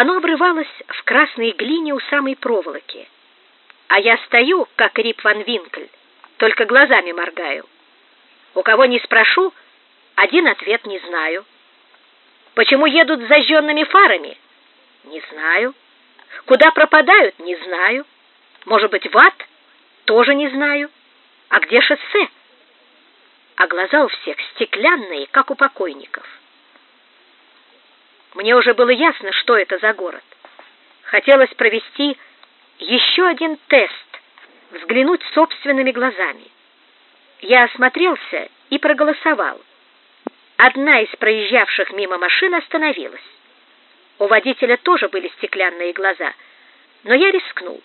Оно обрывалось в красной глине у самой проволоки. А я стою, как Рип ван Винкль, только глазами моргаю. У кого не спрошу, один ответ не знаю. Почему едут с зажженными фарами? Не знаю. Куда пропадают? Не знаю. Может быть, в ад? Тоже не знаю. А где шоссе? А глаза у всех стеклянные, как у покойников. Мне уже было ясно, что это за город. Хотелось провести еще один тест, взглянуть собственными глазами. Я осмотрелся и проголосовал. Одна из проезжавших мимо машин остановилась. У водителя тоже были стеклянные глаза, но я рискнул.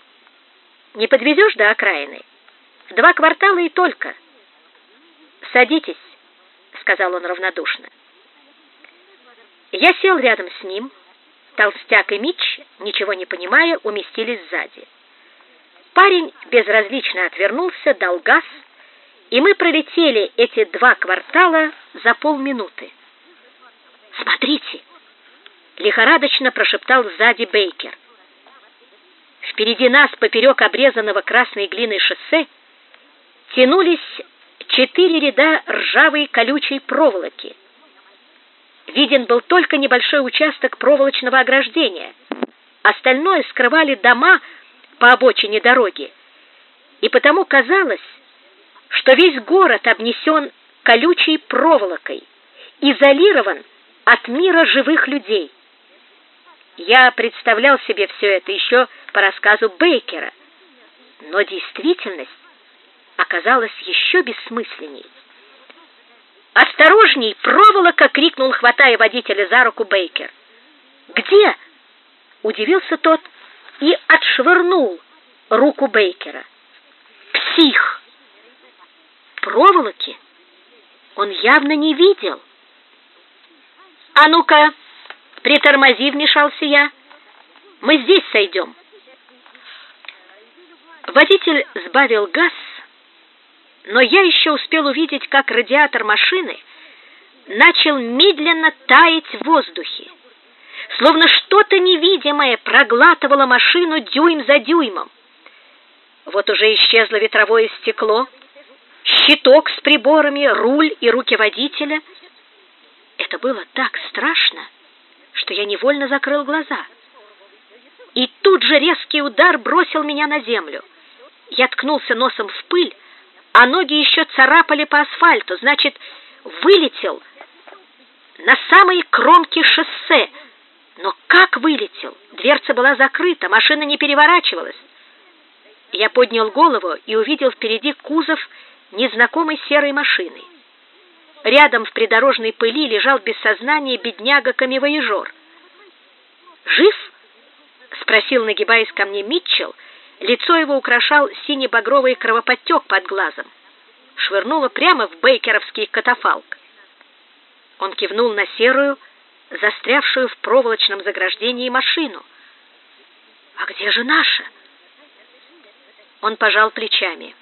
Не подвезешь до окраины? Два квартала и только. Садитесь, сказал он равнодушно. Я сел рядом с ним. Толстяк и Митч, ничего не понимая, уместились сзади. Парень безразлично отвернулся, дал газ, и мы пролетели эти два квартала за полминуты. «Смотрите!» — лихорадочно прошептал сзади Бейкер. Впереди нас, поперек обрезанного красной глиной шоссе, тянулись четыре ряда ржавой колючей проволоки — виден был только небольшой участок проволочного ограждения. Остальное скрывали дома по обочине дороги. И потому казалось, что весь город обнесен колючей проволокой, изолирован от мира живых людей. Я представлял себе все это еще по рассказу Бейкера, но действительность оказалась еще бессмысленней. «Осторожней! Проволока!» — крикнул, хватая водителя за руку Бейкер. «Где?» — удивился тот и отшвырнул руку Бейкера. «Псих!» Проволоки он явно не видел. «А ну-ка, притормози!» — вмешался я. «Мы здесь сойдем». Водитель сбавил газ, но я еще успел увидеть, как радиатор машины начал медленно таять в воздухе, словно что-то невидимое проглатывало машину дюйм за дюймом. Вот уже исчезло ветровое стекло, щиток с приборами, руль и руки водителя. Это было так страшно, что я невольно закрыл глаза. И тут же резкий удар бросил меня на землю. Я ткнулся носом в пыль, а ноги еще царапали по асфальту, значит, вылетел на самой кромке шоссе. Но как вылетел? Дверца была закрыта, машина не переворачивалась. Я поднял голову и увидел впереди кузов незнакомой серой машины. Рядом в придорожной пыли лежал без сознания бедняга-камевояжер. «Жив?» — спросил, нагибаясь ко мне Митчелл, Лицо его украшал сине-багровый кровоподтек под глазом. Швырнуло прямо в бейкеровский катафалк. Он кивнул на серую, застрявшую в проволочном заграждении машину. «А где же наша?» Он пожал плечами.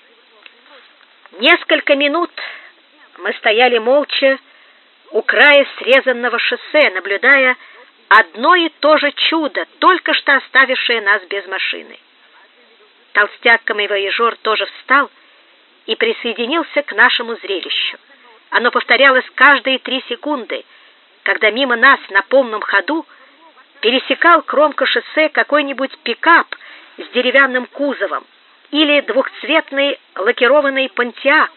Несколько минут мы стояли молча у края срезанного шоссе, наблюдая одно и то же чудо, только что оставившее нас без машины. Толстяк камевояжер тоже встал и присоединился к нашему зрелищу. Оно повторялось каждые три секунды, когда мимо нас на полном ходу пересекал кромку шоссе какой-нибудь пикап с деревянным кузовом или двухцветный лакированный понтиак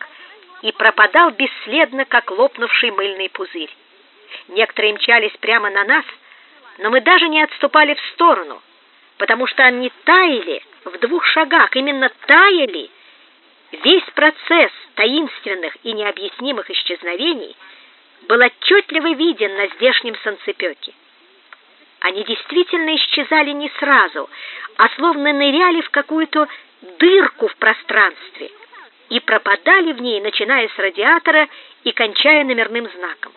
и пропадал бесследно, как лопнувший мыльный пузырь. Некоторые мчались прямо на нас, но мы даже не отступали в сторону, потому что они таяли в двух шагах, именно таяли. Весь процесс таинственных и необъяснимых исчезновений был отчетливо виден на здешнем солнцепеке. Они действительно исчезали не сразу, а словно ныряли в какую-то дырку в пространстве и пропадали в ней, начиная с радиатора и кончая номерным знаком.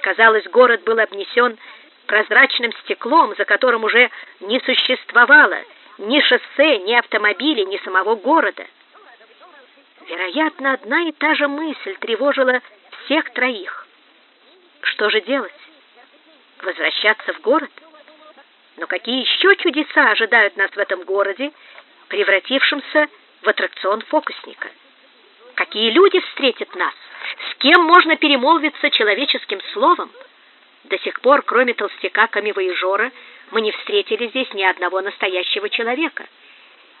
Казалось, город был обнесен прозрачным стеклом, за которым уже не существовало ни шоссе, ни автомобилей, ни самого города. Вероятно, одна и та же мысль тревожила всех троих. Что же делать? Возвращаться в город? Но какие еще чудеса ожидают нас в этом городе, превратившемся в аттракцион фокусника? Какие люди встретят нас? С кем можно перемолвиться человеческим словом? До сих пор, кроме толстяка камевоежора, мы не встретили здесь ни одного настоящего человека.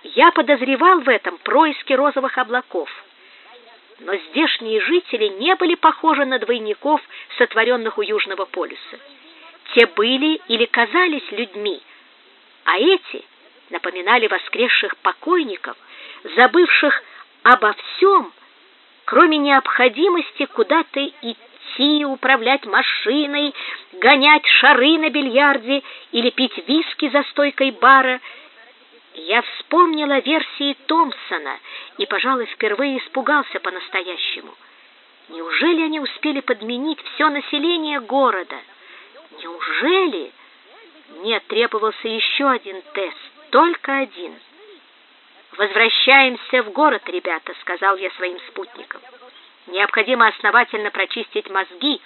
Я подозревал в этом происки розовых облаков. Но здешние жители не были похожи на двойников, сотворенных у Южного полюса. Те были или казались людьми, а эти напоминали воскресших покойников, забывших обо всем, кроме необходимости куда-то идти, управлять машиной, гонять шары на бильярде или пить виски за стойкой бара. Я вспомнила версии Томпсона и, пожалуй, впервые испугался по-настоящему. Неужели они успели подменить все население города? Неужели? Нет, требовался еще один тест, только один. Возвращаемся в город, ребята, сказал я своим спутникам. Необходимо основательно прочистить мозги,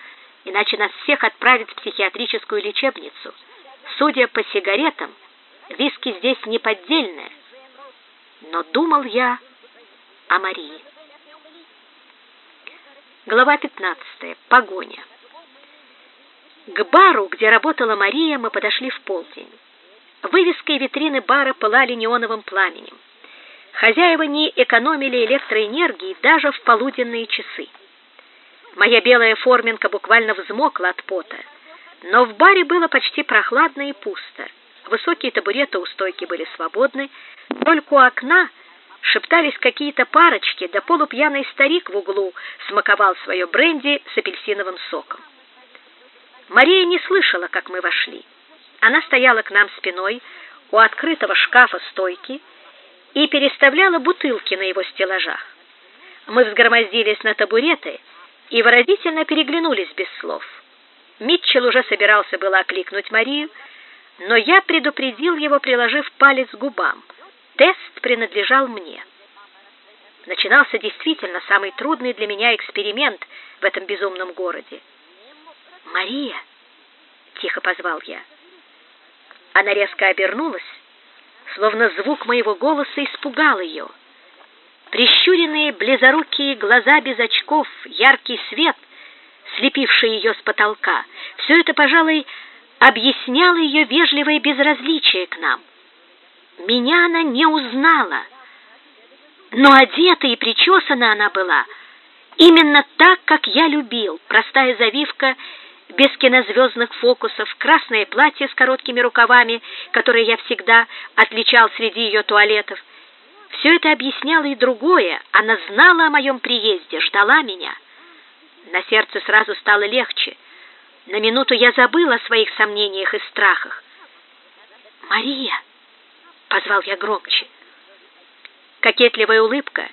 иначе нас всех отправят в психиатрическую лечебницу. Судя по сигаретам, виски здесь не поддельные. Но думал я о Марии. Глава 15. Погоня. К бару, где работала Мария, мы подошли в полдень. Вывески и витрины бара пылали неоновым пламенем. Хозяева не экономили электроэнергии даже в полуденные часы. Моя белая форменка буквально взмокла от пота, но в баре было почти прохладно и пусто. Высокие табуреты у стойки были свободны, только у окна шептались какие-то парочки, да полупьяный старик в углу смаковал свое бренди с апельсиновым соком. Мария не слышала, как мы вошли. Она стояла к нам спиной у открытого шкафа стойки и переставляла бутылки на его стеллажах. Мы взгромоздились на табуреты и выразительно переглянулись без слов. Митчелл уже собирался было окликнуть Марию, но я предупредил его, приложив палец к губам. Тест принадлежал мне. Начинался действительно самый трудный для меня эксперимент в этом безумном городе. «Мария!» — тихо позвал я. Она резко обернулась, словно звук моего голоса испугал ее. Прищуренные близорукие глаза без очков, яркий свет, слепивший ее с потолка, все это, пожалуй, объясняло ее вежливое безразличие к нам. Меня она не узнала, но одета и причесана она была именно так, как я любил, простая завивка без кинозвездных фокусов, красное платье с короткими рукавами, которое я всегда отличал среди ее туалетов. Все это объясняло и другое. Она знала о моем приезде, ждала меня. На сердце сразу стало легче. На минуту я забыл о своих сомнениях и страхах. «Мария!» — позвал я громче. Кокетливая улыбка,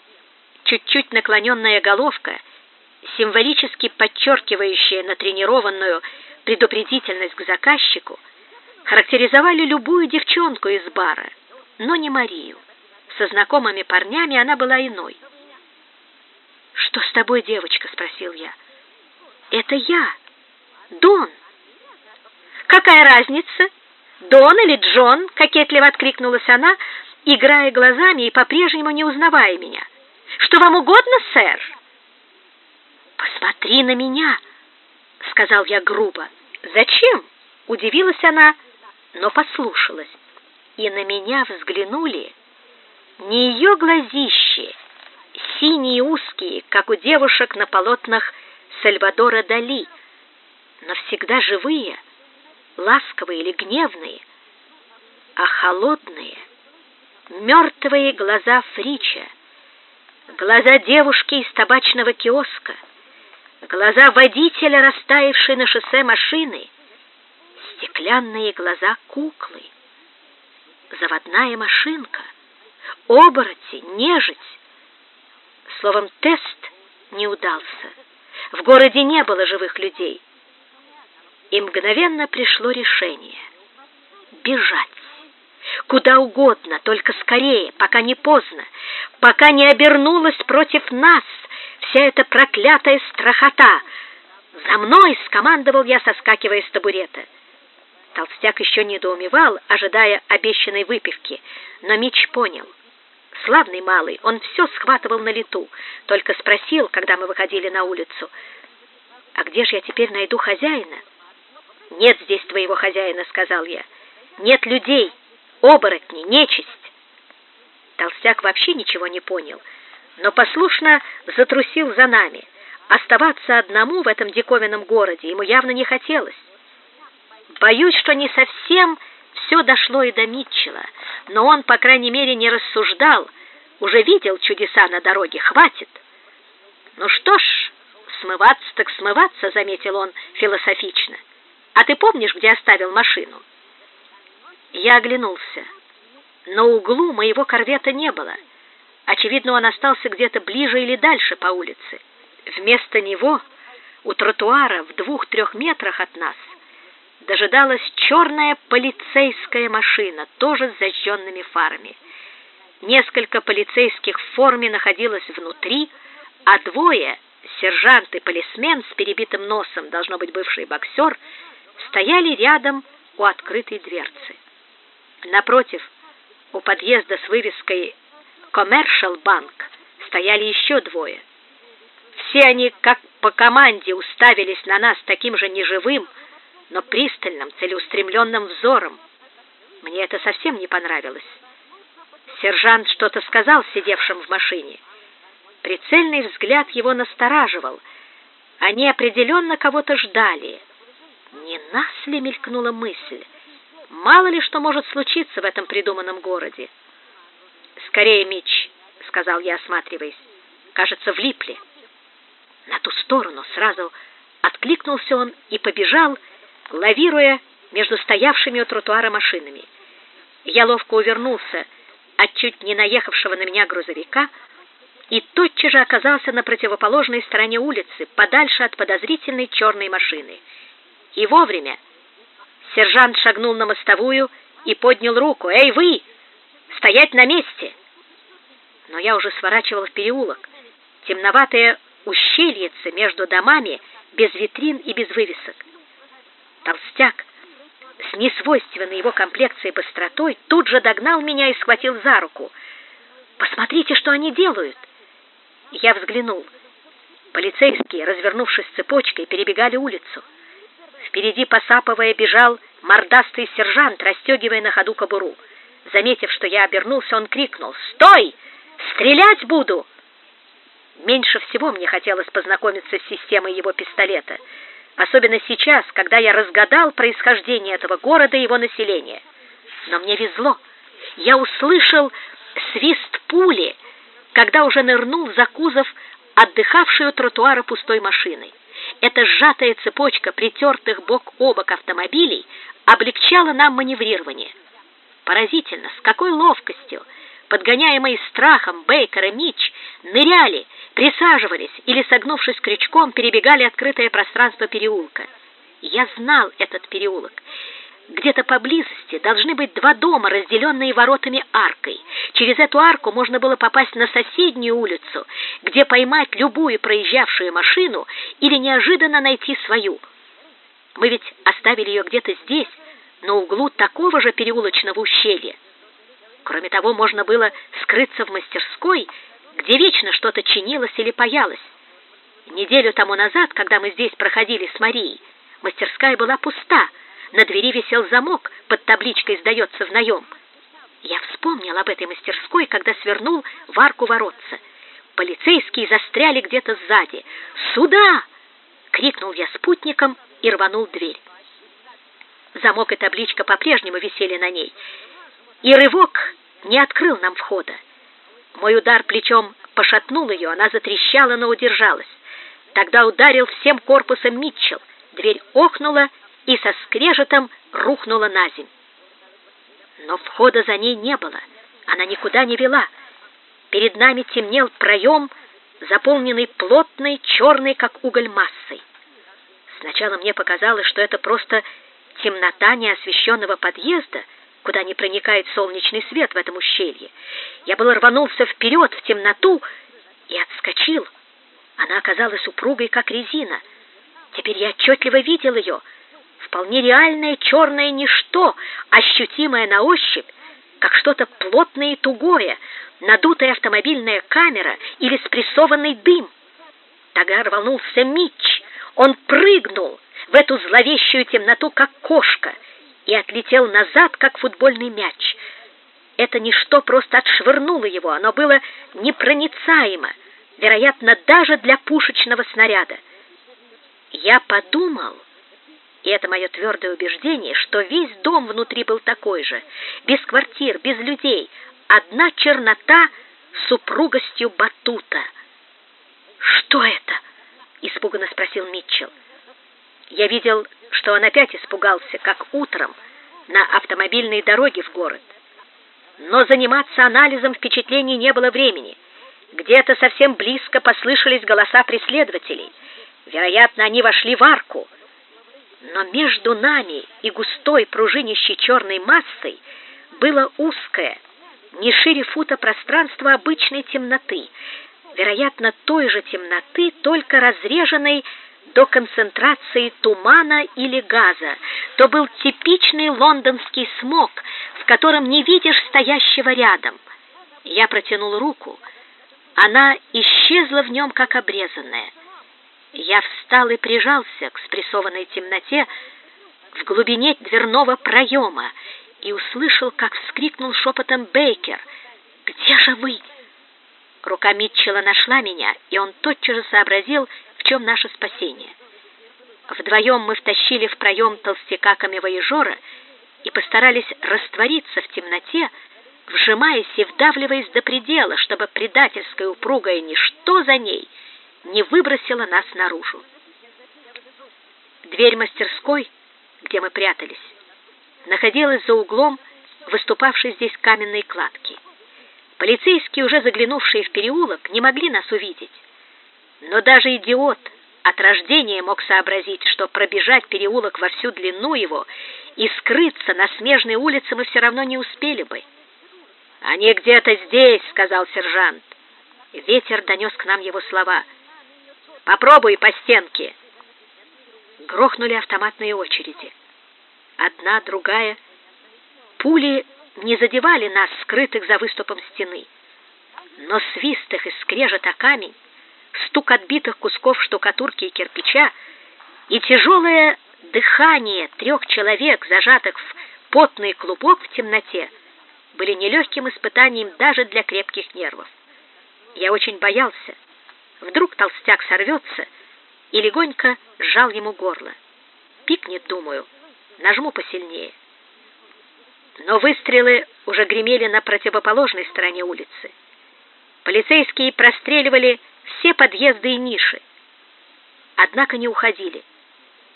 чуть-чуть наклоненная головка — символически подчеркивающие натренированную предупредительность к заказчику, характеризовали любую девчонку из бара, но не Марию. Со знакомыми парнями она была иной. «Что с тобой, девочка?» — спросил я. «Это я, Дон». «Какая разница, Дон или Джон?» — кокетливо откликнулась она, играя глазами и по-прежнему не узнавая меня. «Что вам угодно, сэр?» «Посмотри на меня!» — сказал я грубо. «Зачем?» — удивилась она, но послушалась. И на меня взглянули не ее глазищи, синие узкие, как у девушек на полотнах Сальвадора Дали, но всегда живые, ласковые или гневные, а холодные, мертвые глаза Фрича, глаза девушки из табачного киоска — глаза водителя, растаявшей на шоссе машины, стеклянные глаза куклы, заводная машинка, оборотень, нежить. Словом, тест не удался. В городе не было живых людей. И мгновенно пришло решение — бежать. Куда угодно, только скорее, пока не поздно, пока не обернулась против нас — вся эта проклятая страхота. «За мной!» — скомандовал я, соскакивая с табурета. Толстяк еще недоумевал, ожидая обещанной выпивки, но Мич понял. Славный малый, он все схватывал на лету, только спросил, когда мы выходили на улицу, «А где же я теперь найду хозяина?» «Нет здесь твоего хозяина», — сказал я. «Нет людей, оборотни, нечисть». Толстяк вообще ничего не понял, но послушно затрусил за нами. Оставаться одному в этом диковинном городе ему явно не хотелось. Боюсь, что не совсем все дошло и до Митчелла, но он, по крайней мере, не рассуждал, уже видел чудеса на дороге, хватит. Ну что ж, смываться так смываться, заметил он философично. А ты помнишь, где оставил машину? Я оглянулся. На углу моего корвета не было. Очевидно, он остался где-то ближе или дальше по улице. Вместо него у тротуара в двух-трех метрах от нас дожидалась черная полицейская машина, тоже с зажженными фарами. Несколько полицейских в форме находилось внутри, а двое, сержант и полисмен с перебитым носом, должно быть бывший боксер, стояли рядом у открытой дверцы. Напротив, у подъезда с вывеской «Commercial Bank» стояли еще двое. Все они, как по команде, уставились на нас таким же неживым, но пристальным, целеустремленным взором. Мне это совсем не понравилось. Сержант что-то сказал сидевшим в машине. Прицельный взгляд его настораживал. Они определенно кого-то ждали. Не нас ли мелькнула мысль? Мало ли что может случиться в этом придуманном городе. «Скорее, Мич», — сказал я, осматриваясь. «Кажется, влипли». На ту сторону сразу откликнулся он и побежал, лавируя между стоявшими у тротуара машинами. Я ловко увернулся от чуть не наехавшего на меня грузовика и тотчас же оказался на противоположной стороне улицы, подальше от подозрительной черной машины. И вовремя сержант шагнул на мостовую и поднял руку. «Эй, вы! Стоять на месте!» Но я уже сворачивал в переулок. Темноватое ущельице между домами, без витрин и без вывесок. Толстяк с несвойственной его комплекцией быстротой тут же догнал меня и схватил за руку. «Посмотрите, что они делают!» Я взглянул. Полицейские, развернувшись цепочкой, перебегали улицу. Впереди, посапывая, бежал мордастый сержант, расстегивая на ходу кобуру. Заметив, что я обернулся, он крикнул «Стой! Стрелять буду!» Меньше всего мне хотелось познакомиться с системой его пистолета — особенно сейчас, когда я разгадал происхождение этого города и его населения. Но мне везло. Я услышал свист пули, когда уже нырнул за кузов отдыхавшей у тротуара пустой машины. Эта сжатая цепочка притертых бок о бок автомобилей облегчала нам маневрирование. Поразительно, с какой ловкостью подгоняемые страхом Бейкер и Митч, ныряли, присаживались или, согнувшись крючком, перебегали открытое пространство переулка. Я знал этот переулок. Где-то поблизости должны быть два дома, разделенные воротами аркой. Через эту арку можно было попасть на соседнюю улицу, где поймать любую проезжавшую машину или неожиданно найти свою. Мы ведь оставили ее где-то здесь, на углу такого же переулочного ущелья. Кроме того, можно было скрыться в мастерской, где вечно что-то чинилось или паялось. Неделю тому назад, когда мы здесь проходили с Марией, мастерская была пуста, на двери висел замок под табличкой «Сдается в наем». Я вспомнил об этой мастерской, когда свернул в арку воротца. Полицейские застряли где-то сзади. «Сюда!» — крикнул я спутником и рванул дверь. Замок и табличка по-прежнему висели на ней — и рывок не открыл нам входа. Мой удар плечом пошатнул ее, она затрещала, но удержалась. Тогда ударил всем корпусом Митчелл. Дверь охнула и со скрежетом рухнула на земь. Но входа за ней не было, она никуда не вела. Перед нами темнел проем, заполненный плотной, черной, как уголь, массой. Сначала мне показалось, что это просто темнота неосвещенного подъезда, куда не проникает солнечный свет в этом ущелье. Я был рванулся вперед в темноту и отскочил. Она оказалась упругой, как резина. Теперь я отчетливо видел ее. Вполне реальное черное ничто, ощутимое на ощупь, как что-то плотное и тугое, надутая автомобильная камера или спрессованный дым. Тогда рванулся Митч. Он прыгнул в эту зловещую темноту, как кошка, и отлетел назад, как футбольный мяч. Это ничто просто отшвырнуло его, оно было непроницаемо, вероятно, даже для пушечного снаряда. Я подумал, и это мое твердое убеждение, что весь дом внутри был такой же, без квартир, без людей, одна чернота с упругостью батута. «Что это?» — испуганно спросил Митчелл. Я видел, что он опять испугался, как утром, на автомобильной дороге в город. Но заниматься анализом впечатлений не было времени. Где-то совсем близко послышались голоса преследователей. Вероятно, они вошли в арку. Но между нами и густой пружинящей черной массой было узкое, не шире фута пространство обычной темноты, вероятно, той же темноты, только разреженной до концентрации тумана или газа. То был типичный лондонский смог, в котором не видишь стоящего рядом. Я протянул руку. Она исчезла в нем, как обрезанная. Я встал и прижался к спрессованной темноте в глубине дверного проема и услышал, как вскрикнул шепотом Бейкер. «Где же вы?» Рука Митчелла нашла меня, и он тотчас же сообразил, в чем наше спасение. Вдвоем мы втащили в проем толстяка камевояжора и постарались раствориться в темноте, вжимаясь и вдавливаясь до предела, чтобы предательское упругое ничто за ней не выбросило нас наружу. Дверь мастерской, где мы прятались, находилась за углом выступавшей здесь каменной кладки. Полицейские, уже заглянувшие в переулок, не могли нас увидеть. Но даже идиот от рождения мог сообразить, что пробежать переулок во всю длину его и скрыться на смежной улице мы все равно не успели бы. «Они где-то здесь», — сказал сержант. Ветер донес к нам его слова. «Попробуй по стенке». Грохнули автоматные очереди. Одна, другая. Пули не задевали нас, скрытых за выступом стены. Но свист их и скрежет о камень стук отбитых кусков штукатурки и кирпича и тяжелое дыхание трех человек, зажатых в потный клубок в темноте, были нелегким испытанием даже для крепких нервов. Я очень боялся. Вдруг толстяк сорвется и легонько сжал ему горло. Пикнет, думаю, нажму посильнее. Но выстрелы уже гремели на противоположной стороне улицы. Полицейские простреливали все подъезды и ниши. Однако не уходили.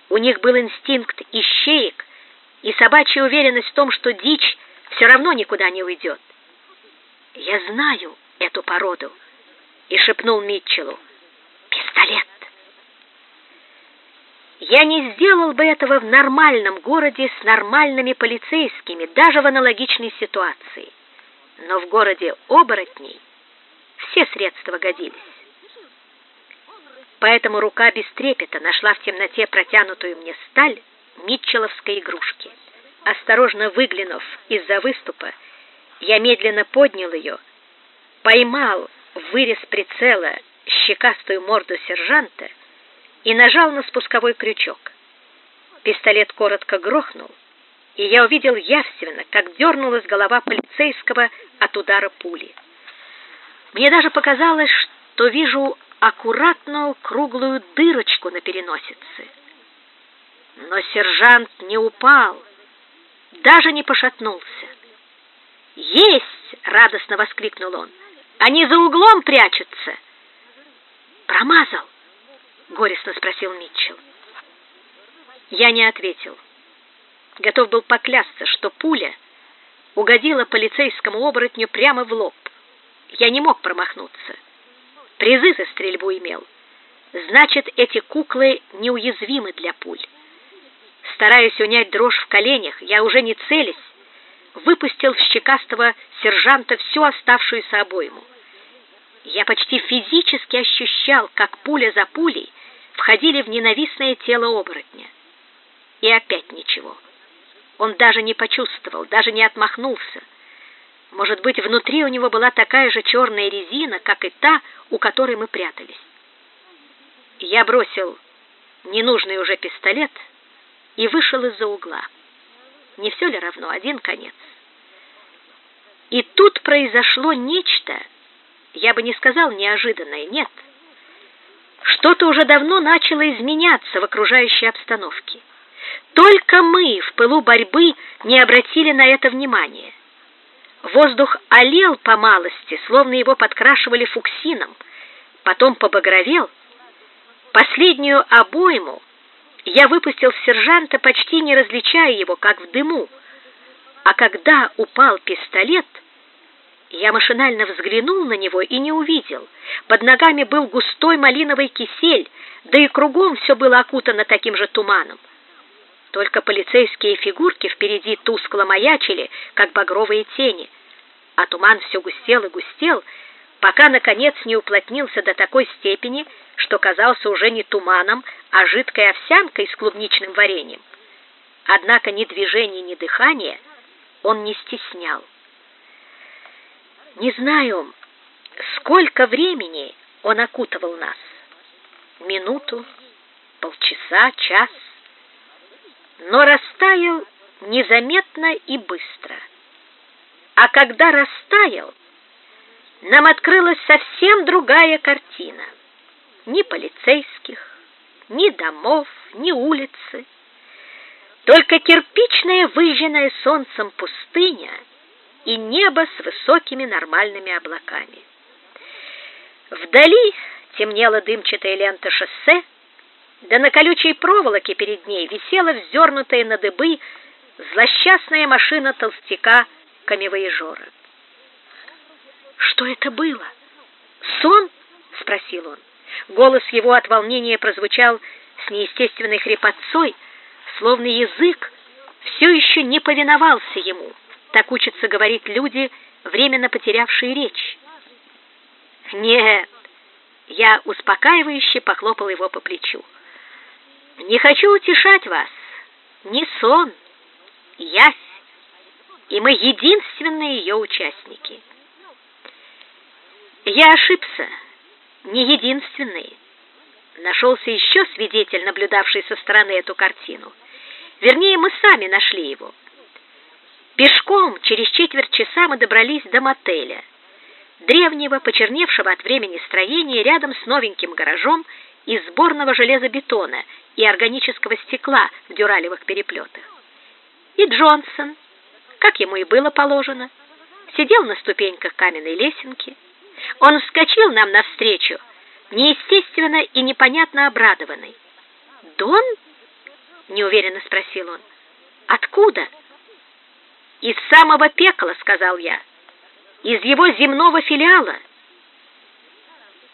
У них был инстинкт ищеек и собачья уверенность в том, что дичь все равно никуда не уйдет. «Я знаю эту породу», — и шепнул Митчеллу. «Пистолет!» Я не сделал бы этого в нормальном городе с нормальными полицейскими, даже в аналогичной ситуации. Но в городе оборотней все средства годились. Поэтому рука без трепета нашла в темноте протянутую мне сталь митчелловской игрушки. Осторожно выглянув из-за выступа, я медленно поднял ее, поймал вырез прицела щекастую морду сержанта и нажал на спусковой крючок. Пистолет коротко грохнул, и я увидел явственно, как дернулась голова полицейского от удара пули. Мне даже показалось, что вижу аккуратную круглую дырочку на переносице. Но сержант не упал, даже не пошатнулся. «Есть!» — радостно воскликнул он. «Они за углом прячутся!» «Промазал?» — горестно спросил Митчелл. Я не ответил. Готов был поклясться, что пуля угодила полицейскому оборотню прямо в лоб. Я не мог промахнуться. Призы за стрельбу имел. Значит, эти куклы неуязвимы для пуль. Стараясь унять дрожь в коленях, я уже не целясь, выпустил в щекастого сержанта всю оставшуюся обойму. Я почти физически ощущал, как пуля за пулей входили в ненавистное тело оборотня. И опять ничего. Он даже не почувствовал, даже не отмахнулся. Может быть, внутри у него была такая же черная резина, как и та, у которой мы прятались. Я бросил ненужный уже пистолет и вышел из-за угла. Не все ли равно, один конец. И тут произошло нечто, я бы не сказал неожиданное, нет. Что-то уже давно начало изменяться в окружающей обстановке. Только мы в пылу борьбы не обратили на это внимания. Воздух олел по малости, словно его подкрашивали фуксином, потом побагровел. Последнюю обойму я выпустил в сержанта, почти не различая его, как в дыму. А когда упал пистолет, я машинально взглянул на него и не увидел. Под ногами был густой малиновый кисель, да и кругом все было окутано таким же туманом. Только полицейские фигурки впереди тускло маячили, как багровые тени, а туман все густел и густел, пока, наконец, не уплотнился до такой степени, что казался уже не туманом, а жидкой овсянкой с клубничным вареньем. Однако ни движения, ни дыхания он не стеснял. Не знаю, сколько времени он окутывал нас. Минуту, полчаса, час. Но растаял незаметно и быстро. А когда растаял, нам открылась совсем другая картина. Ни полицейских, ни домов, ни улицы. Только кирпичная, выжженная солнцем пустыня и небо с высокими нормальными облаками. Вдали темнела дымчатая лента шоссе, да на колючей проволоке перед ней висела вздернутая на дыбы злосчастная машина толстяка камевоежора. Что это было? Сон? спросил он. Голос его от волнения прозвучал с неестественной хрипотцой, словно язык все еще не повиновался ему. Так учатся говорить люди, временно потерявшие речь. Нет, я успокаивающе похлопал его по плечу. Не хочу утешать вас. Не сон, ясь, и мы единственные ее участники. Я ошибся, не единственный. Нашелся еще свидетель, наблюдавший со стороны эту картину. Вернее, мы сами нашли его. Пешком через четверть часа мы добрались до мотеля, древнего, почерневшего от времени строения рядом с новеньким гаражом из сборного железобетона и органического стекла в дюралевых переплетах. И Джонсон, как ему и было положено, сидел на ступеньках каменной лесенки. Он вскочил нам навстречу, неестественно и непонятно обрадованный. «Дон?» — неуверенно спросил он. «Откуда?» «Из самого пекла», — сказал я. «Из его земного филиала».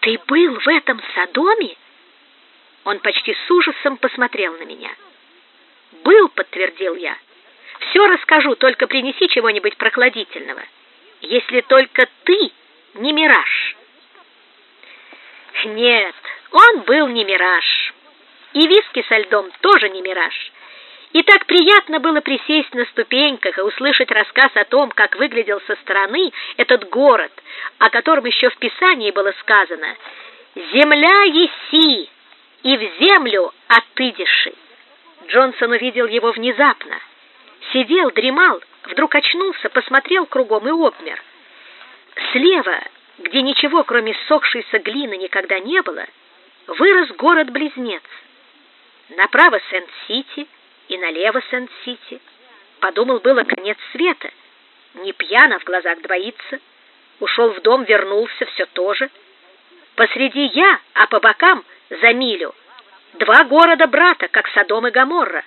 «Ты был в этом Содоме?» Он почти с ужасом посмотрел на меня. «Был», — подтвердил я. «Все расскажу, только принеси чего-нибудь прохладительного. Если только ты не мираж». Нет, он был не мираж. И виски со льдом тоже не мираж. И так приятно было присесть на ступеньках и услышать рассказ о том, как выглядел со стороны этот город, о котором еще в Писании было сказано «Земля еси, и в землю отыдеши». Джонсон увидел его внезапно. Сидел, дремал, вдруг очнулся, посмотрел кругом и обмер. Слева, где ничего, кроме сохшейся глины, никогда не было, вырос город-близнец. Направо Сент-Сити — и налево Сент-Сити. Подумал было конец света. Не пьяно в глазах двоится. Ушел в дом, вернулся, все то же. Посреди я, а по бокам, за милю, два города брата, как Содом и Гоморра.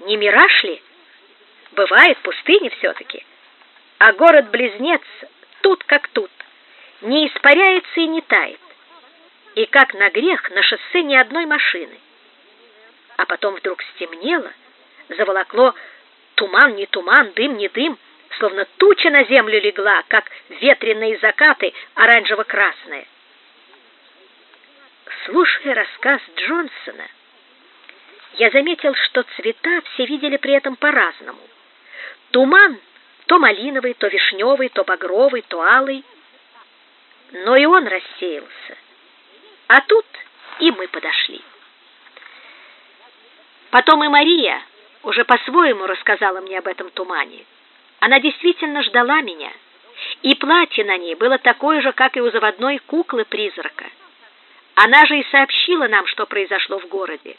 Не мираж ли? Бывает пустыни все-таки. А город-близнец тут как тут, не испаряется и не тает. И как на грех на шоссе ни одной машины а потом вдруг стемнело, заволокло туман не туман, дым не дым, словно туча на землю легла, как ветреные закаты оранжево-красные. Слушая рассказ Джонсона, я заметил, что цвета все видели при этом по-разному. Туман то малиновый, то вишневый, то багровый, то алый. Но и он рассеялся. А тут и мы подошли. Потом и Мария уже по-своему рассказала мне об этом тумане. Она действительно ждала меня, и платье на ней было такое же, как и у заводной куклы-призрака. Она же и сообщила нам, что произошло в городе.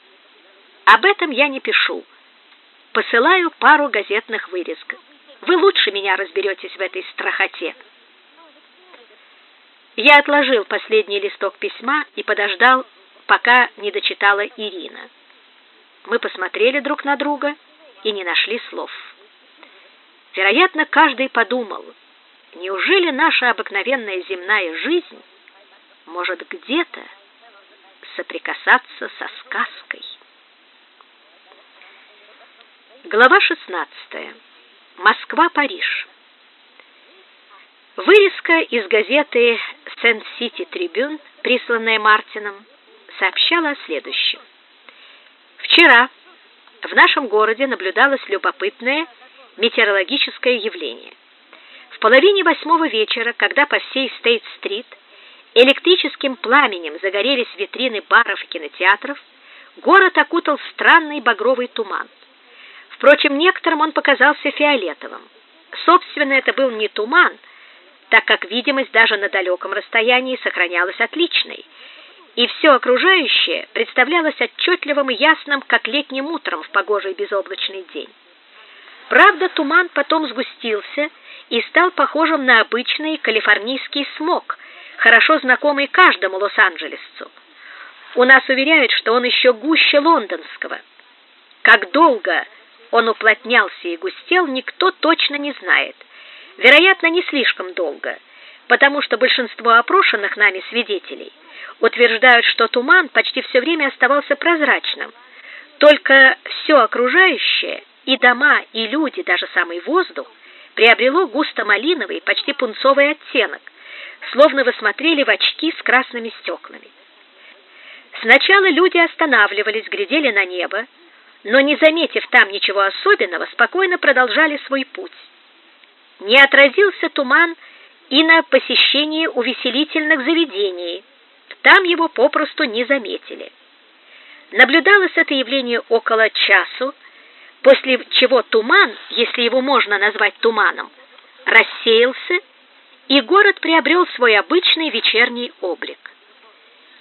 Об этом я не пишу. Посылаю пару газетных вырезок. Вы лучше меня разберетесь в этой страхоте. Я отложил последний листок письма и подождал, пока не дочитала Ирина. Мы посмотрели друг на друга и не нашли слов. Вероятно, каждый подумал, неужели наша обыкновенная земная жизнь может где-то соприкасаться со сказкой? Глава 16. Москва-Париж. Вырезка из газеты Сент-Сити Трибюн, присланная Мартином, сообщала о следующем. Вчера в нашем городе наблюдалось любопытное метеорологическое явление. В половине восьмого вечера, когда по всей Стейт-стрит электрическим пламенем загорелись витрины баров и кинотеатров, город окутал странный багровый туман. Впрочем, некоторым он показался фиолетовым. Собственно, это был не туман, так как видимость даже на далеком расстоянии сохранялась отличной, и все окружающее представлялось отчетливым и ясным, как летним утром в погожий безоблачный день. Правда, туман потом сгустился и стал похожим на обычный калифорнийский смог, хорошо знакомый каждому лос-анджелесцу. У нас уверяют, что он еще гуще лондонского. Как долго он уплотнялся и густел, никто точно не знает. Вероятно, не слишком долго, потому что большинство опрошенных нами свидетелей утверждают, что туман почти все время оставался прозрачным. Только все окружающее, и дома, и люди, даже самый воздух, приобрело густо-малиновый, почти пунцовый оттенок, словно вы смотрели в очки с красными стеклами. Сначала люди останавливались, глядели на небо, но, не заметив там ничего особенного, спокойно продолжали свой путь. Не отразился туман и на посещении увеселительных заведений. Там его попросту не заметили. Наблюдалось это явление около часу, после чего туман, если его можно назвать туманом, рассеялся, и город приобрел свой обычный вечерний облик.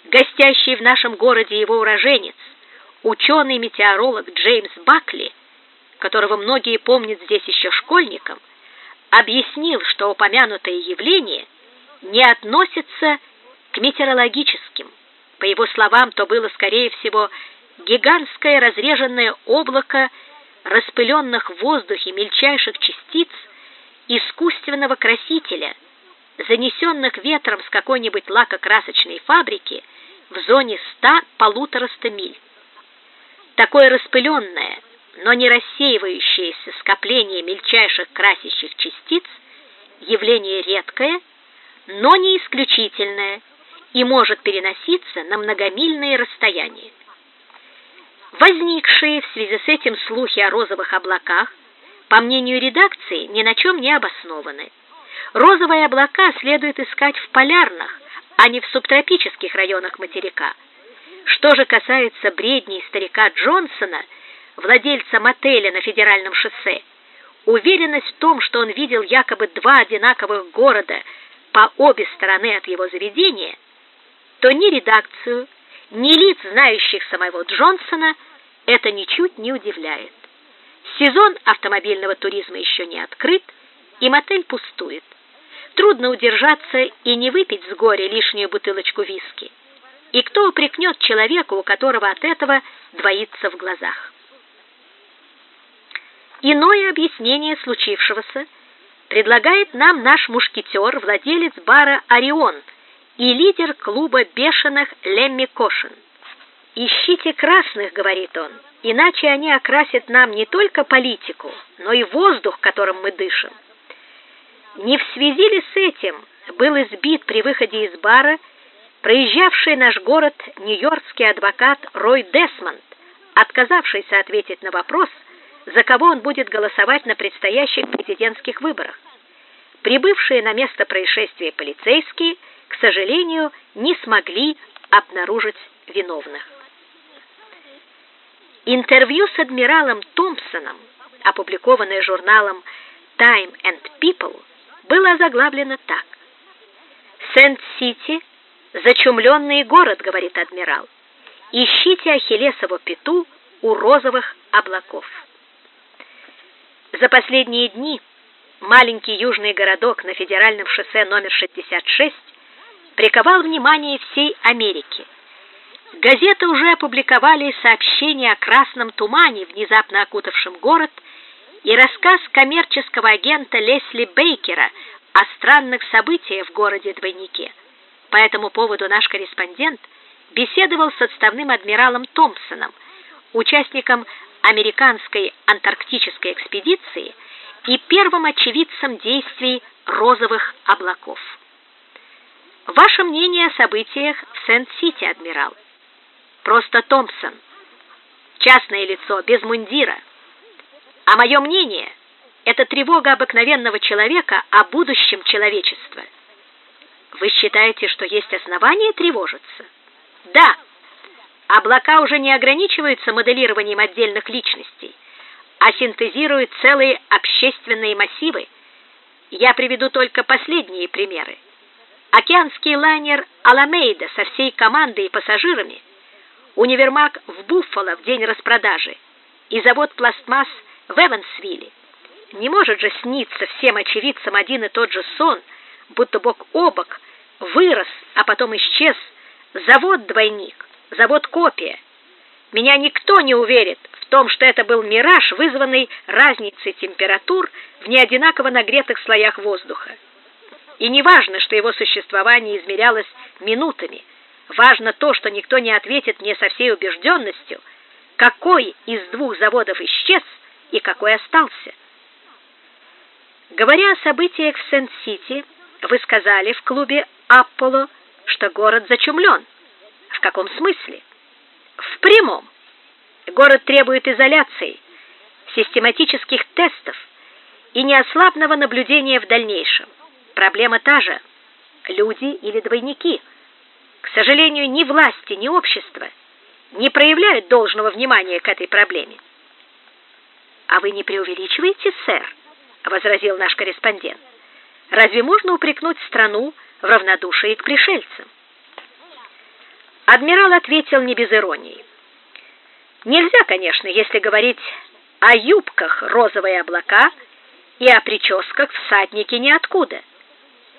Гостящий в нашем городе его уроженец, ученый-метеоролог Джеймс Бакли, которого многие помнят здесь еще школьником, объяснил, что упомянутое явление не относится к метеорологическим. По его словам, то было, скорее всего, гигантское разреженное облако распыленных в воздухе мельчайших частиц искусственного красителя, занесенных ветром с какой-нибудь лакокрасочной фабрики в зоне ста полутораста миль. Такое распыленное, но не рассеивающееся скопление мельчайших красящих частиц явление редкое, но не исключительное и может переноситься на многомильные расстояния. Возникшие в связи с этим слухи о розовых облаках, по мнению редакции, ни на чем не обоснованы. Розовые облака следует искать в полярных, а не в субтропических районах материка. Что же касается бредней старика Джонсона, владельца мотеля на федеральном шоссе, уверенность в том, что он видел якобы два одинаковых города по обе стороны от его заведения, то ни редакцию, ни лиц, знающих самого Джонсона, это ничуть не удивляет. Сезон автомобильного туризма еще не открыт, и мотель пустует. Трудно удержаться и не выпить с горя лишнюю бутылочку виски. И кто упрекнет человека, у которого от этого двоится в глазах? Иное объяснение случившегося предлагает нам наш мушкетер, владелец бара «Орион» и лидер клуба бешеных Лемми Кошин. «Ищите красных», — говорит он, — «иначе они окрасят нам не только политику, но и воздух, которым мы дышим». Не в связи ли с этим был избит при выходе из бара проезжавший наш город нью-йоркский адвокат Рой Десмонд, отказавшийся ответить на вопрос, за кого он будет голосовать на предстоящих президентских выборах. Прибывшие на место происшествия полицейские, к сожалению, не смогли обнаружить виновных. Интервью с адмиралом Томпсоном, опубликованное журналом Time and People, было заглавлено так. «Сент-Сити – зачумленный город», — говорит адмирал. «Ищите Ахиллесову пету у розовых облаков». За последние дни маленький южный городок на федеральном шоссе номер 66 приковал внимание всей Америки. Газеты уже опубликовали сообщение о красном тумане, внезапно окутавшем город, и рассказ коммерческого агента Лесли Бейкера о странных событиях в городе-двойнике. По этому поводу наш корреспондент беседовал с отставным адмиралом Томпсоном, участником американской антарктической экспедиции и первым очевидцем действий розовых облаков. Ваше мнение о событиях в Сент-Сити, адмирал? Просто Томпсон. Частное лицо, без мундира. А мое мнение – это тревога обыкновенного человека о будущем человечества. Вы считаете, что есть основания тревожиться? Да. Облака уже не ограничиваются моделированием отдельных личностей, а синтезируют целые общественные массивы. Я приведу только последние примеры. Океанский лайнер «Аламейда» со всей командой и пассажирами, универмаг в Буффало в день распродажи и завод «Пластмасс» в Эвансвилле. Не может же сниться всем очевидцам один и тот же сон, будто бок о бок вырос, а потом исчез завод-двойник, завод-копия. Меня никто не уверит в том, что это был мираж, вызванный разницей температур в неодинаково нагретых слоях воздуха. И не важно, что его существование измерялось минутами. Важно то, что никто не ответит мне со всей убежденностью, какой из двух заводов исчез и какой остался. Говоря о событиях в Сент-Сити, вы сказали в клубе «Апполо», что город зачумлен. Каком смысле? В прямом. Город требует изоляции, систематических тестов и неослабного наблюдения в дальнейшем. Проблема та же – люди или двойники. К сожалению, ни власти, ни общество не проявляют должного внимания к этой проблеме. «А вы не преувеличиваете, сэр?» — возразил наш корреспондент. «Разве можно упрекнуть страну в равнодушии к пришельцам?» Адмирал ответил не без иронии. «Нельзя, конечно, если говорить о юбках розовые облака и о прическах всадники ниоткуда».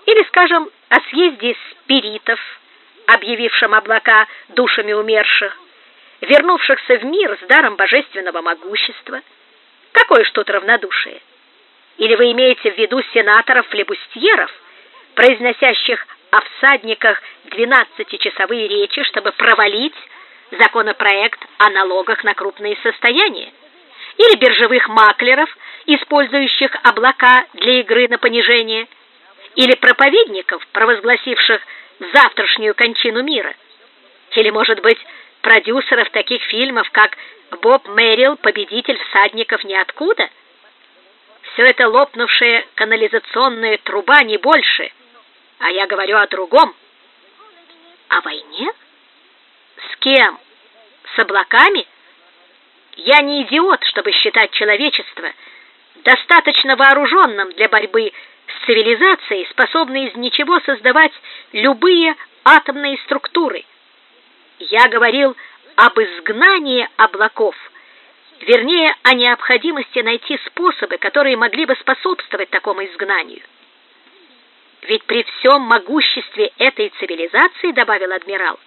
Или, скажем, о съезде спиритов, объявившем облака душами умерших, вернувшихся в мир с даром божественного могущества. Какое ж тут равнодушие? Или вы имеете в виду сенаторов-флебустьеров, произносящих о всадниках двенадцатичасовые речи, чтобы провалить законопроект о налогах на крупные состояния? Или биржевых маклеров, использующих облака для игры на понижение – или проповедников, провозгласивших завтрашнюю кончину мира? Или, может быть, продюсеров таких фильмов, как Боб Мэрил, победитель всадников ниоткуда? Все это лопнувшая канализационная труба, не больше. А я говорю о другом. О войне? С кем? С облаками? Я не идиот, чтобы считать человечество достаточно вооруженным для борьбы с цивилизацией, способной из ничего создавать любые атомные структуры. Я говорил об изгнании облаков, вернее, о необходимости найти способы, которые могли бы способствовать такому изгнанию. Ведь при всем могуществе этой цивилизации, добавил адмирал,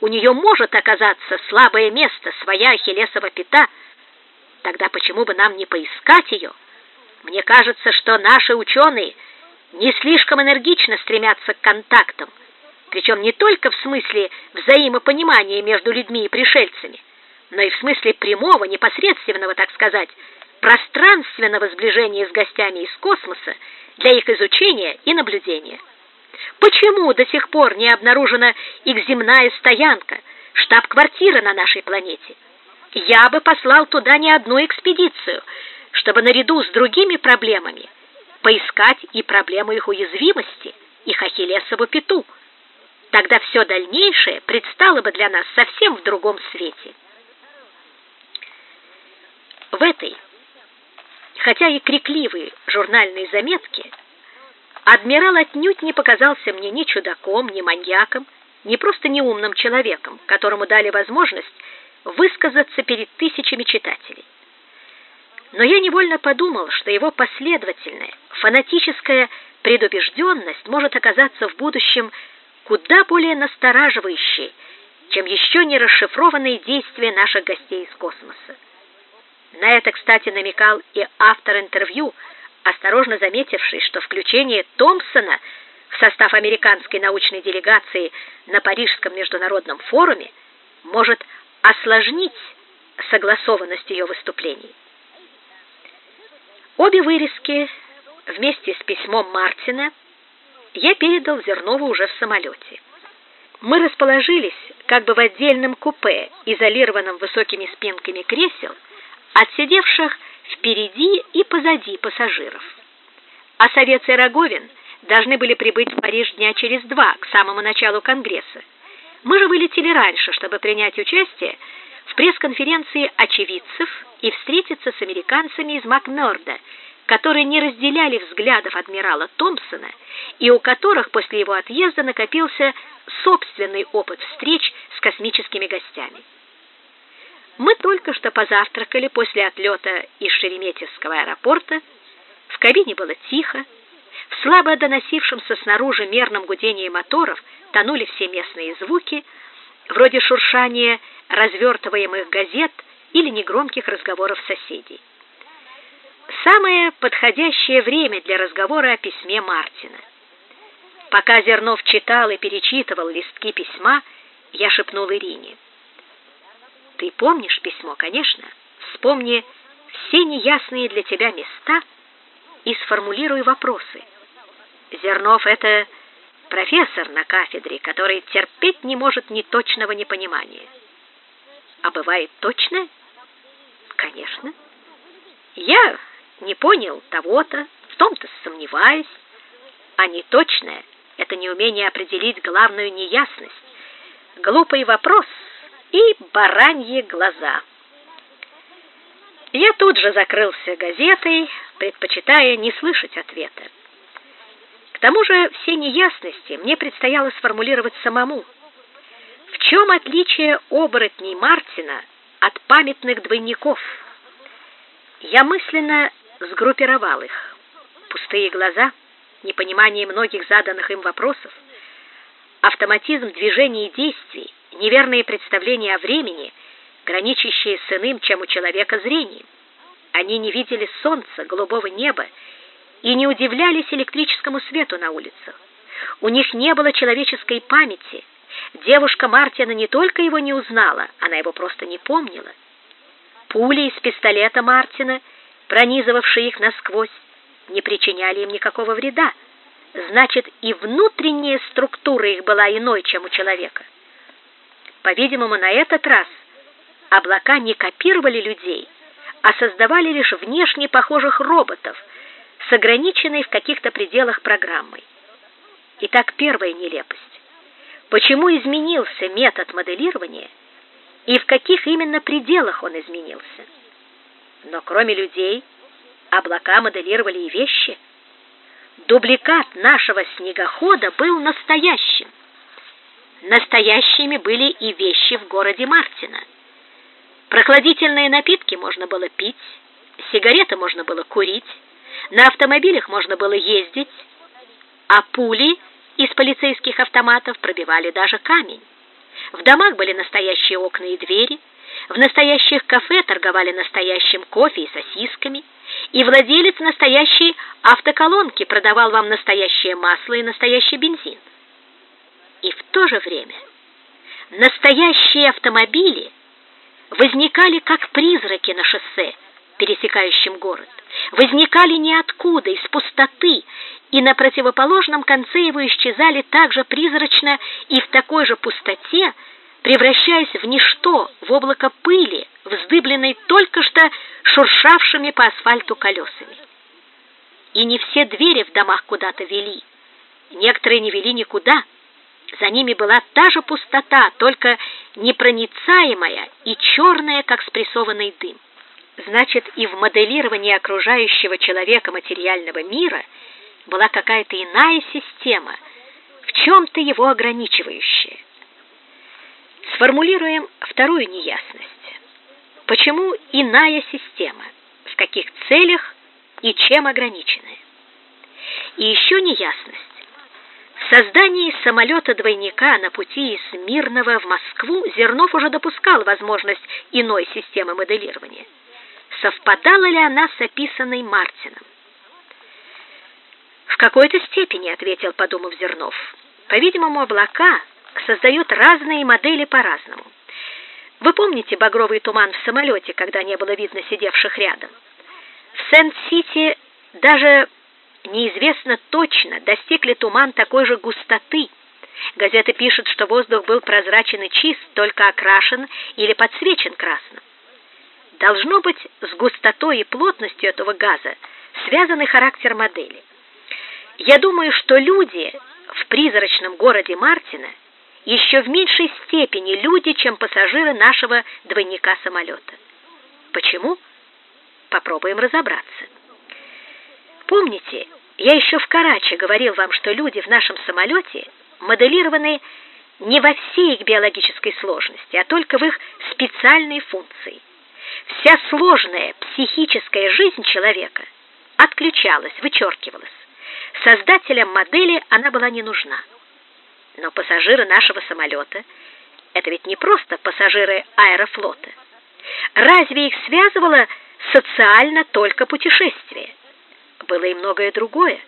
у нее может оказаться слабое место, своя Ахиллесова пята. Тогда почему бы нам не поискать ее? Мне кажется, что наши ученые не слишком энергично стремятся к контактам, причем не только в смысле взаимопонимания между людьми и пришельцами, но и в смысле прямого, непосредственного, так сказать, пространственного сближения с гостями из космоса для их изучения и наблюдения. Почему до сих пор не обнаружена их земная стоянка, штаб-квартира на нашей планете? я бы послал туда не одну экспедицию, чтобы наряду с другими проблемами поискать и проблему их уязвимости, их ахиллесову пяту. Тогда все дальнейшее предстало бы для нас совсем в другом свете. В этой, хотя и крикливой журнальной заметке, адмирал отнюдь не показался мне ни чудаком, ни маньяком, ни просто неумным человеком, которому дали возможность высказаться перед тысячами читателей. Но я невольно подумал, что его последовательная, фанатическая предубежденность может оказаться в будущем куда более настораживающей, чем еще не расшифрованные действия наших гостей из космоса. На это, кстати, намекал и автор интервью, осторожно заметивший, что включение Томпсона в состав американской научной делегации на Парижском международном форуме может осложнить согласованность ее выступлений. Обе вырезки вместе с письмом Мартина я передал Зернову уже в самолете. Мы расположились как бы в отдельном купе, изолированном высокими спинками кресел, отсидевших впереди и позади пассажиров. А Совет и Роговин должны были прибыть в Париж дня через два, к самому началу Конгресса. Мы же вылетели раньше, чтобы принять участие в пресс-конференции очевидцев и встретиться с американцами из Макмёрда, которые не разделяли взглядов адмирала Томпсона и у которых после его отъезда накопился собственный опыт встреч с космическими гостями. Мы только что позавтракали после отлета из Шереметьевского аэропорта. В кабине было тихо. В слабо доносившемся снаружи мерном гудении моторов тонули все местные звуки, вроде шуршания развертываемых газет или негромких разговоров соседей. Самое подходящее время для разговора о письме Мартина. Пока Зернов читал и перечитывал листки письма, я шепнул Ирине: "Ты помнишь письмо, конечно. Вспомни все неясные для тебя места и сформулируй вопросы. Зернов это профессор на кафедре, который терпеть не может неточного непонимания. А бывает точное? Конечно. Я не понял того-то, в том-то сомневаюсь, а неточное — это неумение определить главную неясность, глупый вопрос и бараньи глаза. Я тут же закрылся газетой, предпочитая не слышать ответа. К тому же все неясности мне предстояло сформулировать самому. В чем отличие оборотней Мартина от памятных двойников? Я мысленно сгруппировал их. Пустые глаза, непонимание многих заданных им вопросов, автоматизм движений и действий, неверные представления о времени, граничащие с иным, чем у человека, зрением. Они не видели солнца, голубого неба и не удивлялись электрическому свету на улицах. У них не было человеческой памяти. Девушка Мартина не только его не узнала, она его просто не помнила. Пули из пистолета Мартина — пронизывавшие их насквозь, не причиняли им никакого вреда. Значит, и внутренняя структура их была иной, чем у человека. По-видимому, на этот раз облака не копировали людей, а создавали лишь внешне похожих роботов с ограниченной в каких-то пределах программой. Итак, первая нелепость. Почему изменился метод моделирования и в каких именно пределах он изменился? Но кроме людей, облака моделировали и вещи. Дубликат нашего снегохода был настоящим. Настоящими были и вещи в городе Мартина. Прохладительные напитки можно было пить, сигареты можно было курить, на автомобилях можно было ездить, а пули из полицейских автоматов пробивали даже камень. В домах были настоящие окна и двери, в настоящих кафе торговали настоящим кофе и сосисками, и владелец настоящей автоколонки продавал вам настоящее масло и настоящий бензин. И в то же время настоящие автомобили возникали как призраки на шоссе, пересекающем город. Возникали ниоткуда, из пустоты, и на противоположном конце его исчезали так же призрачно и в такой же пустоте, превращаясь в ничто, в облако пыли, вздыбленной только что шуршавшими по асфальту колесами. И не все двери в домах куда-то вели. Некоторые не вели никуда. За ними была та же пустота, только непроницаемая и черная, как спрессованный дым. Значит, и в моделировании окружающего человека материального мира была какая-то иная система, в чем-то его ограничивающая. Сформулируем вторую неясность. Почему иная система? В каких целях и чем ограниченная? И еще неясность. Создании самолета-двойника на пути из Мирного в Москву Зернов уже допускал возможность иной системы моделирования. Совпадала ли она с описанной Мартином? В какой-то степени, ответил, подумав Зернов. По-видимому, облака создают разные модели по-разному. Вы помните багровый туман в самолете, когда не было видно сидевших рядом? В Сент-Сити даже неизвестно точно, достиг ли туман такой же густоты. Газета пишет, что воздух был прозрачен и чист, только окрашен или подсвечен красным. Должно быть, с густотой и плотностью этого газа связанный характер модели. Я думаю, что люди в призрачном городе Мартина еще в меньшей степени люди, чем пассажиры нашего двойника самолета. Почему? Попробуем разобраться. Помните, я еще в Карачи говорил вам, что люди в нашем самолете моделированы не во всей их биологической сложности, а только в их специальной функции. Вся сложная психическая жизнь человека отключалась, вычеркивалась. Создателям модели она была не нужна. Но пассажиры нашего самолета — это ведь не просто пассажиры аэрофлота. Разве их связывало социально только путешествие? Было и многое другое.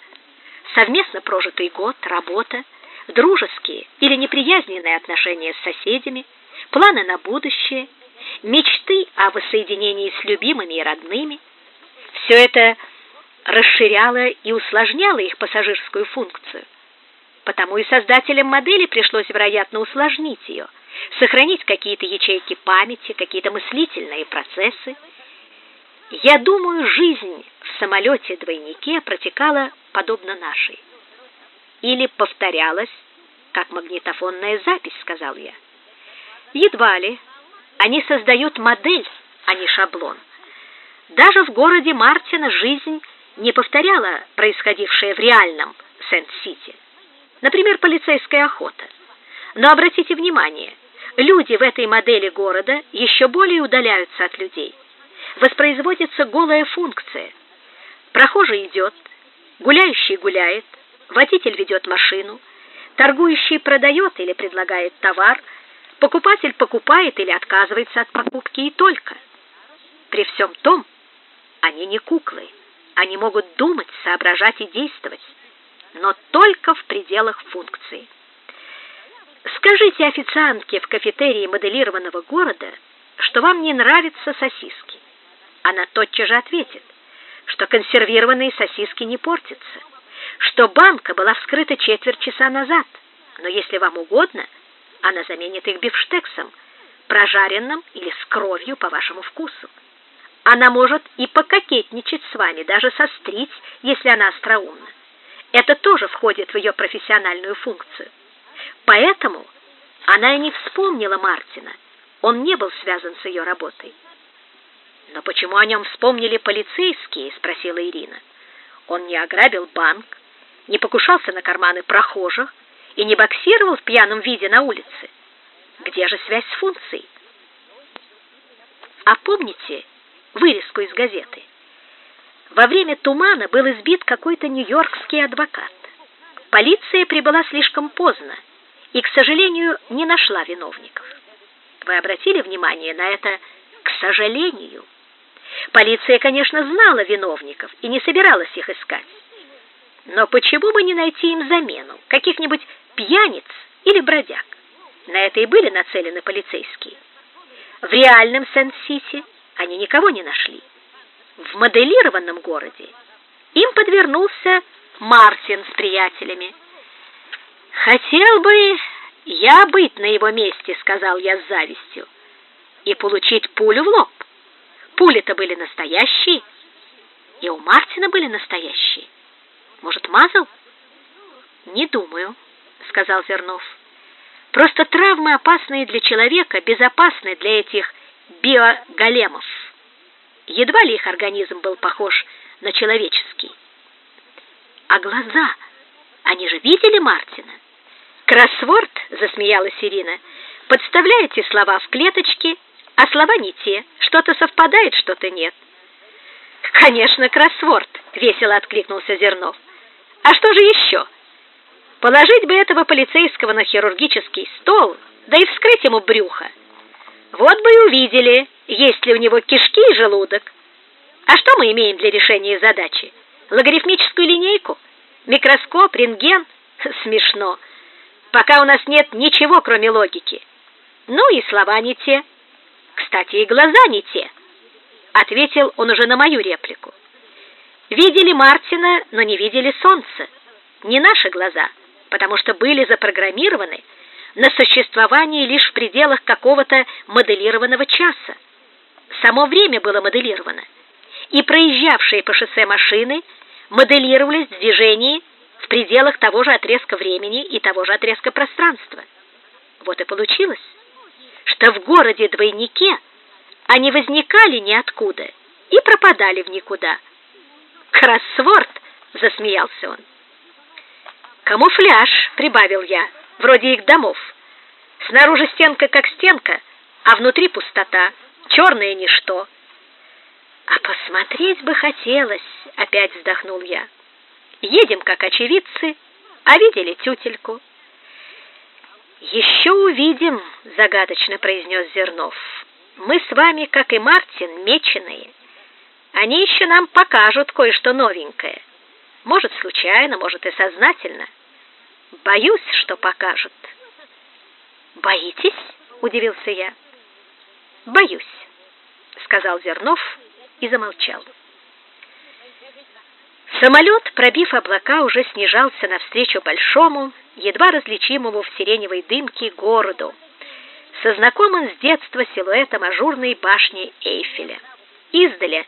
Совместно прожитый год, работа, дружеские или неприязненные отношения с соседями, планы на будущее, мечты о воссоединении с любимыми и родными. Все это расширяло и усложняло их пассажирскую функцию. Потому и создателям модели пришлось, вероятно, усложнить ее, сохранить какие-то ячейки памяти, какие-то мыслительные процессы. Я думаю, жизнь в самолете-двойнике протекала подобно нашей. Или повторялась, как магнитофонная запись, сказал я. Едва ли. Они создают модель, а не шаблон. Даже в городе Мартина жизнь не повторяла происходившее в реальном Сент-Сити. Например, полицейская охота. Но обратите внимание, люди в этой модели города еще более удаляются от людей. Воспроизводится голая функция. Прохожий идет, гуляющий гуляет, водитель ведет машину, торгующий продает или предлагает товар, покупатель покупает или отказывается от покупки и только. При всем том, они не куклы. Они могут думать, соображать и действовать но только в пределах функции. Скажите официантке в кафетерии моделированного города, что вам не нравятся сосиски. Она тотчас же ответит, что консервированные сосиски не портятся, что банка была вскрыта четверть часа назад, но если вам угодно, она заменит их бифштексом, прожаренным или с кровью по вашему вкусу. Она может и пококетничать с вами, даже сострить, если она остроумна. Это тоже входит в ее профессиональную функцию. Поэтому она и не вспомнила Мартина. Он не был связан с ее работой. Но почему о нем вспомнили полицейские, спросила Ирина. Он не ограбил банк, не покушался на карманы прохожих и не боксировал в пьяном виде на улице. Где же связь с функцией? А помните вырезку из газеты? Во время тумана был избит какой-то нью-йоркский адвокат. Полиция прибыла слишком поздно и, к сожалению, не нашла виновников. Вы обратили внимание на это «к сожалению»? Полиция, конечно, знала виновников и не собиралась их искать. Но почему бы не найти им замену, каких-нибудь пьяниц или бродяг? На это и были нацелены полицейские. В реальном Сент-Сити они никого не нашли в моделированном городе им подвернулся Мартин с приятелями. «Хотел бы я быть на его месте», — сказал я с завистью. и получить пулю в лоб. Пули-то были настоящие, и у Мартина были настоящие. Может, мазал? Не думаю, сказал Зернов. Просто травмы, опасные для человека, безопасны для этих биоголемов. Едва ли их организм был похож на человеческий. А глаза, они же видели Мартина? Кроссворд, засмеялась Ирина. Подставляете слова в клеточки, а слова не те. Что-то совпадает, что-то нет. Конечно, кроссворд, весело откликнулся Зернов. А что же еще? Положить бы этого полицейского на хирургический стол, да и вскрыть ему брюхо. Вот бы и увидели, есть ли у него кишки и желудок. А что мы имеем для решения задачи? Логарифмическую линейку? Микроскоп, рентген? Смешно. Пока у нас нет ничего, кроме логики. Ну и слова не те. Кстати, и глаза не те. Ответил он уже на мою реплику. Видели Мартина, но не видели солнца. Не наши глаза, потому что были запрограммированы на существование лишь в пределах какого-то моделированного часа. Само время было моделировано, и проезжавшие по шоссе машины моделировались в движении в пределах того же отрезка времени и того же отрезка пространства. Вот и получилось, что в городе-двойнике они возникали ниоткуда и пропадали в никуда. «Кроссворд!» — засмеялся он. «Камуфляж!» — прибавил я, вроде их домов. Снаружи стенка как стенка, а внутри пустота, черное ничто. «А посмотреть бы хотелось!» — опять вздохнул я. «Едем, как очевидцы, а видели тютельку». «Еще увидим», — загадочно произнес Зернов. «Мы с вами, как и Мартин, меченые. Они еще нам покажут кое-что новенькое. Может, случайно, может и сознательно. Боюсь, что покажут». «Боитесь?» — удивился я. «Боюсь», — сказал Зернов и замолчал. Самолет, пробив облака, уже снижался навстречу большому, едва различимому в сиреневой дымке городу, со знакомым с детства силуэтом ажурной башни Эйфеля. Издали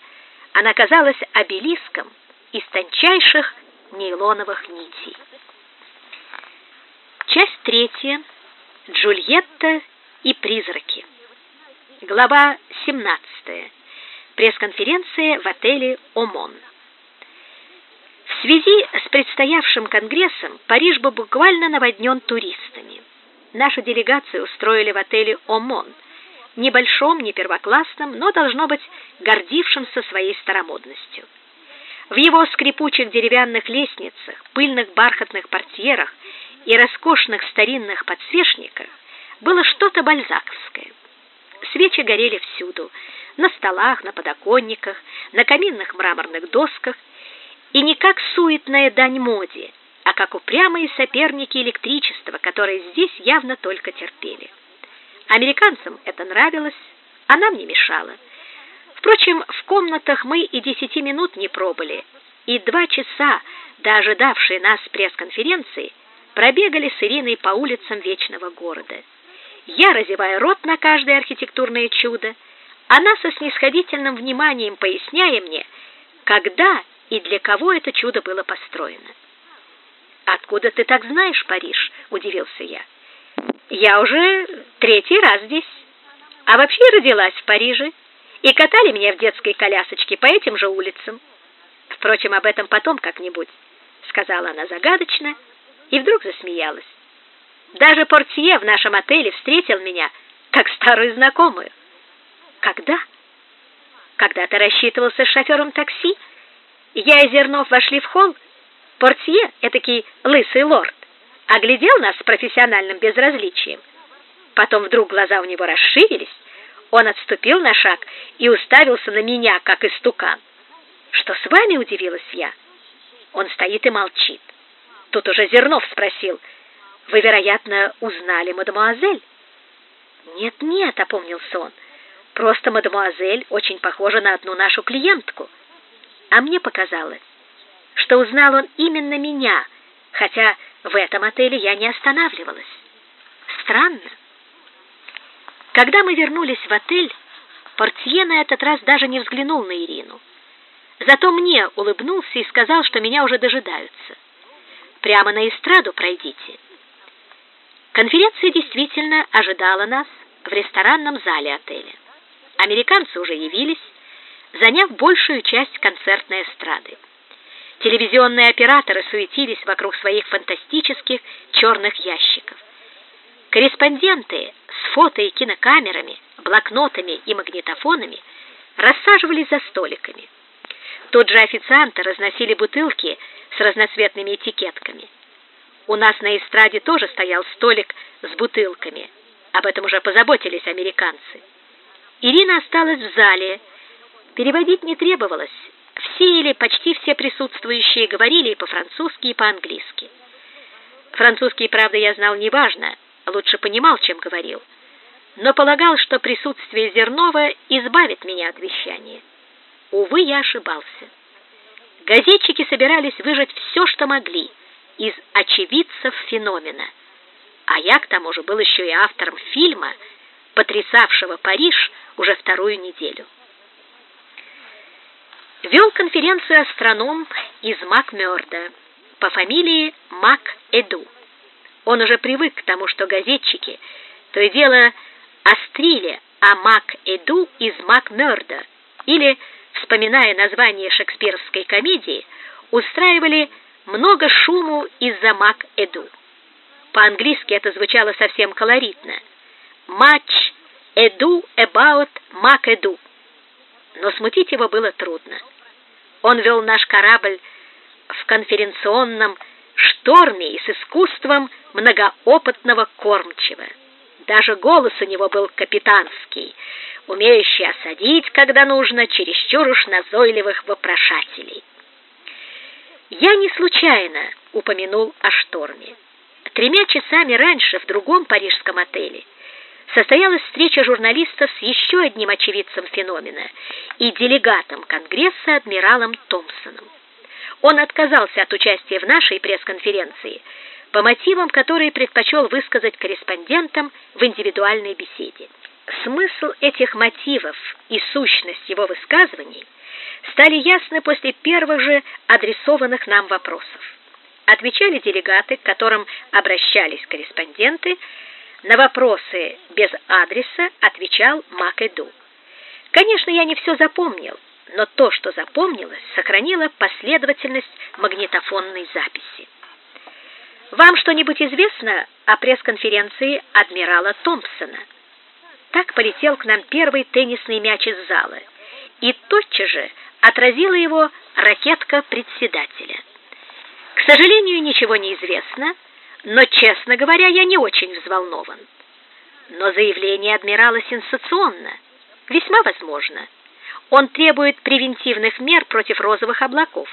она казалась обелиском из тончайших нейлоновых нитей. Часть третья. Джульетта и призраки. Глава 17. Пресс-конференция в отеле «Омон». В связи с предстоявшим конгрессом Париж был буквально наводнен туристами. Нашу делегацию устроили в отеле «Омон», небольшом, не первоклассном, но, должно быть, гордившимся своей старомодностью. В его скрипучих деревянных лестницах, пыльных бархатных портьерах и роскошных старинных подсвечниках было что-то бальзаковское. Свечи горели всюду, на столах, на подоконниках, на каминных мраморных досках, и не как суетная дань моде, а как упрямые соперники электричества, которые здесь явно только терпели. Американцам это нравилось, а нам не мешало. Впрочем, в комнатах мы и десяти минут не пробыли, и два часа до ожидавшей нас пресс-конференции пробегали с Ириной по улицам вечного города. Я, разевая рот на каждое архитектурное чудо, она со снисходительным вниманием поясняя мне, когда и для кого это чудо было построено. «Откуда ты так знаешь Париж?» — удивился я. «Я уже третий раз здесь, а вообще родилась в Париже, и катали меня в детской колясочке по этим же улицам. Впрочем, об этом потом как-нибудь», — сказала она загадочно и вдруг засмеялась. «Даже портье в нашем отеле встретил меня, как старую знакомую». «Когда?» «Когда ты рассчитывался с шофером такси?» Я и Зернов вошли в холл. Портье, этакий лысый лорд, оглядел нас с профессиональным безразличием. Потом вдруг глаза у него расширились, он отступил на шаг и уставился на меня, как истукан. «Что с вами?» — удивилась я. Он стоит и молчит. Тут уже Зернов спросил, «Вы, вероятно, узнали мадемуазель?» «Нет-нет», — опомнился он, «просто мадемуазель очень похожа на одну нашу клиентку». А мне показалось, что узнал он именно меня, хотя в этом отеле я не останавливалась. Странно. Когда мы вернулись в отель, портье на этот раз даже не взглянул на Ирину. Зато мне улыбнулся и сказал, что меня уже дожидаются. Прямо на эстраду пройдите. Конференция действительно ожидала нас в ресторанном зале отеля. Американцы уже явились, заняв большую часть концертной эстрады. Телевизионные операторы суетились вокруг своих фантастических черных ящиков. Корреспонденты с фото и кинокамерами, блокнотами и магнитофонами рассаживались за столиками. Тут же официанты разносили бутылки с разноцветными этикетками. У нас на эстраде тоже стоял столик с бутылками. Об этом уже позаботились американцы. Ирина осталась в зале. Переводить не требовалось. Все или почти все присутствующие говорили и по-французски, и по-английски. Французский, правда, я знал неважно, лучше понимал, чем говорил. Но полагал, что присутствие Зернова избавит меня от вещания. Увы, я ошибался. Газетчики собирались выжать все, что могли, из очевидцев феномена. А я, к тому же, был еще и автором фильма, потрясавшего Париж уже вторую неделю. Вел конференцию астроном из Макмёрда по фамилии Мак-Эду. Он уже привык к тому, что газетчики то и дело острили о Мак-Эду из Макмёрда или вспоминая название шекспировской комедии, устраивали много шуму из-за Мак-Эду. По-английски это звучало совсем колоритно. Матч Эду about Мак-Эду. Но смутить его было трудно. Он вел наш корабль в конференционном шторме и с искусством многоопытного кормчего. Даже голос у него был капитанский, умеющий осадить, когда нужно, чересчур уж назойливых вопрошателей. Я не случайно упомянул о шторме. Тремя часами раньше в другом парижском отеле состоялась встреча журналистов с еще одним очевидцем феномена и делегатом Конгресса адмиралом Томпсоном. Он отказался от участия в нашей пресс-конференции по мотивам, которые предпочел высказать корреспондентам в индивидуальной беседе. Смысл этих мотивов и сущность его высказываний стали ясны после первых же адресованных нам вопросов. Отвечали делегаты, к которым обращались корреспонденты, на вопросы без адреса отвечал Макэду. Конечно, я не все запомнил, но то, что запомнилось, сохранило последовательность магнитофонной записи. Вам что-нибудь известно о пресс-конференции адмирала Томпсона? Так полетел к нам первый теннисный мяч из зала, и тотчас же отразила его ракетка председателя. К сожалению, ничего не известно, но, честно говоря, я не очень взволнован. Но заявление адмирала сенсационно, весьма возможно. Он требует превентивных мер против розовых облаков.